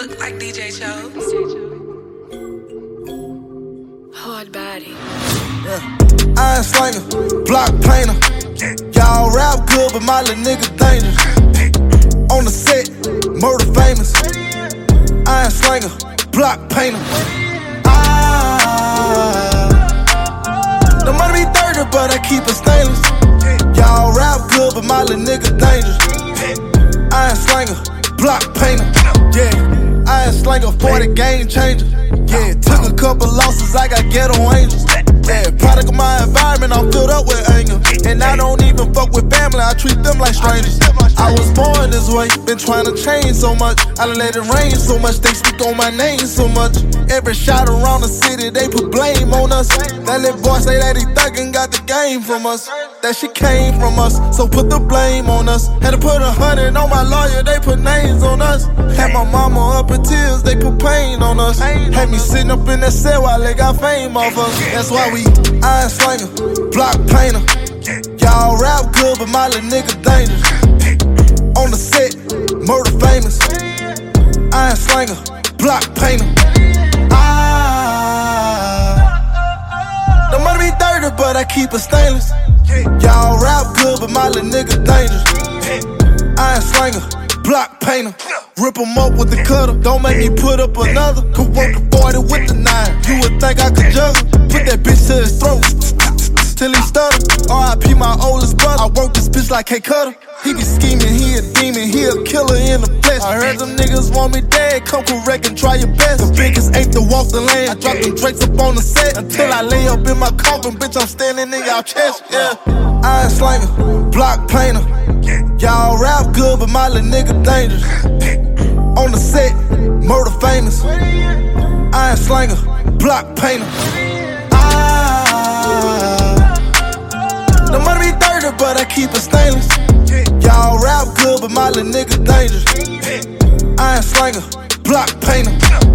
Like DJ Chose. Hard body. Iron slinger, block painter. Y'all rap good, but my little nigga dangerous. On the set, murder famous. Iron slinger, block painter. Ah, the money be dirty, but I keep it stainless. Y'all rap good, but my little nigga dangerous. Iron slinger, block painter. Yeah, iron slinger, 40 game changer. Yeah, took a couple losses, I got ghetto angels. Yeah, product of my environment, I'm filled up with anger. And I don't even fuck with family, I treat them like strangers. I was born this way, been trying to change so much. I done let it rain so much, they speak on my name so much. Every shot around the city, they put blame on us. That little boy say that he thuggin' got the game from us. That shit came from us, so put the blame on us. Had to put a hundred on my lawyer, they put names on us. Had my mama up in tears, they put pain on us. Had me sitting up in that cell while they got fame off us. That's why we iron slinger, block painter. Y'all rap good, but my little nigga dangerous. On the set, murder famous. Iron slinger, block painter. Ah, the money be dirty, but I keep it stainless. Y'all rap good, but my little nigga dangerous. Iron slinger, block painter. Rip 'em up with the cutter. Don't make me put up another. Could work a 40 with the nine. You would think I could juggle. Put that bitch to his throat. Till he stutter. RIP my oldest brother. I work this bitch like K Cutter. He be scheming, he a demon, he a killer in the flesh. I heard them niggas want me dead. Come correct and try your best. The biggest ain't to walk the land. I drop them drakes up on the set. Until I lay up in my coffin, bitch, I'm standing in y'all chest. Yeah. Iron slinger, block painter. Y'all rap good, but my little nigga dangerous. On the set, murder famous. Iron slinger, block painter. Ah, the money be dirty, but I keep it stainless. Y'all rap good, but my little nigga dangerous. Iron slinger, block painter.